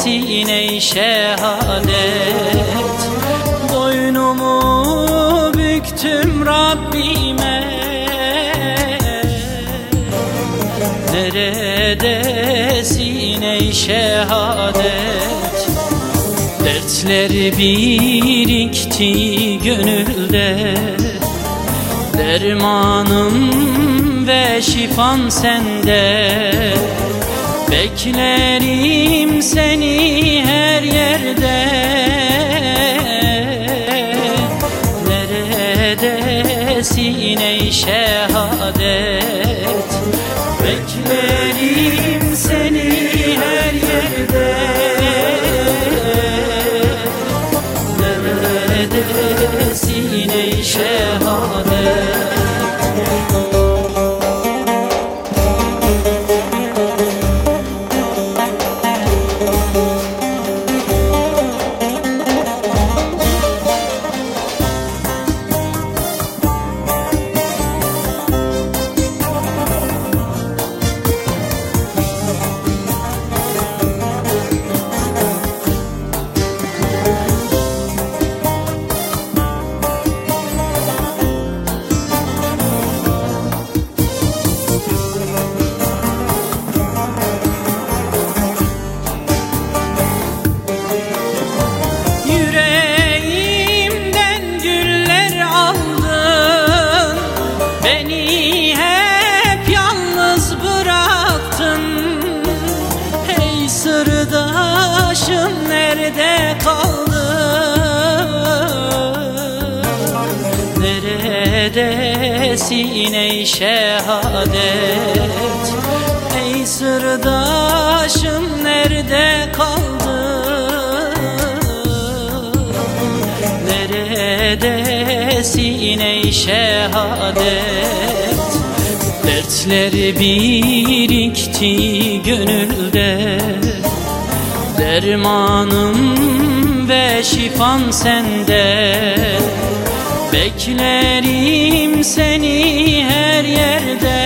Neredesin ey şehadet? Boynumu büktüm Rabbime. Neredesin ey şehadet? Dertler birikti gönülde. Dermanım ve şifan sende Beklerim seni her yerde. Neredesin ey şehadet? Beklerim seni nerede kaldın Neredesin ey şehadet? Ey sırdaşım nerede kaldın Neredesin ey şehadet? Dertler birikti gönülde Dermanım ve şifan sende. Beklerim seni her yerde.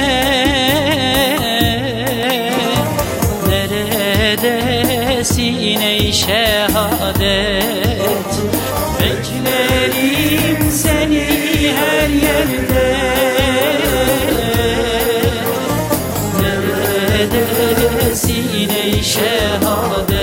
Neredesin ey şehadet? Beklerim seni her yerde. Neredesin ey şehadet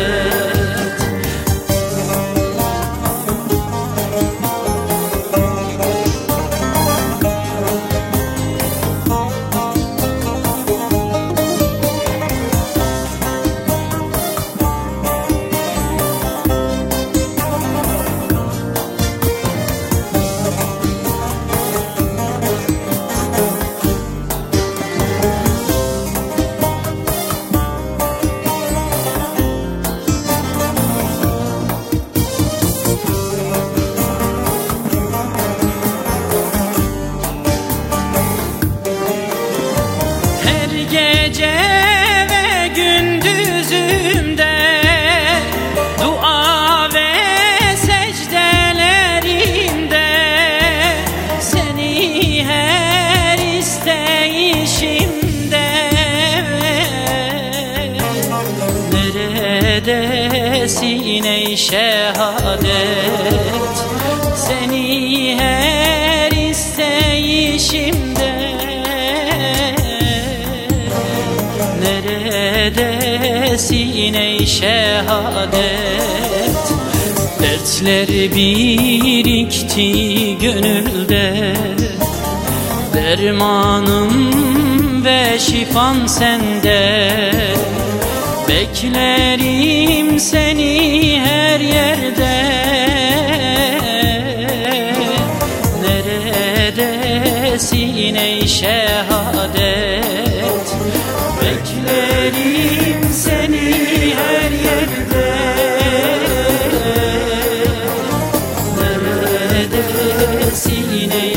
isteyişimde Neredesin ey şehadet? Seni her isteyişimde. Neredesin ey şehadet? Dertler birikti gönülde. Dermanım ve şifan sende. Beklerim seni her yerde. Neredesin ey şehadet? Beklerim seni her yerde. Neredesin ey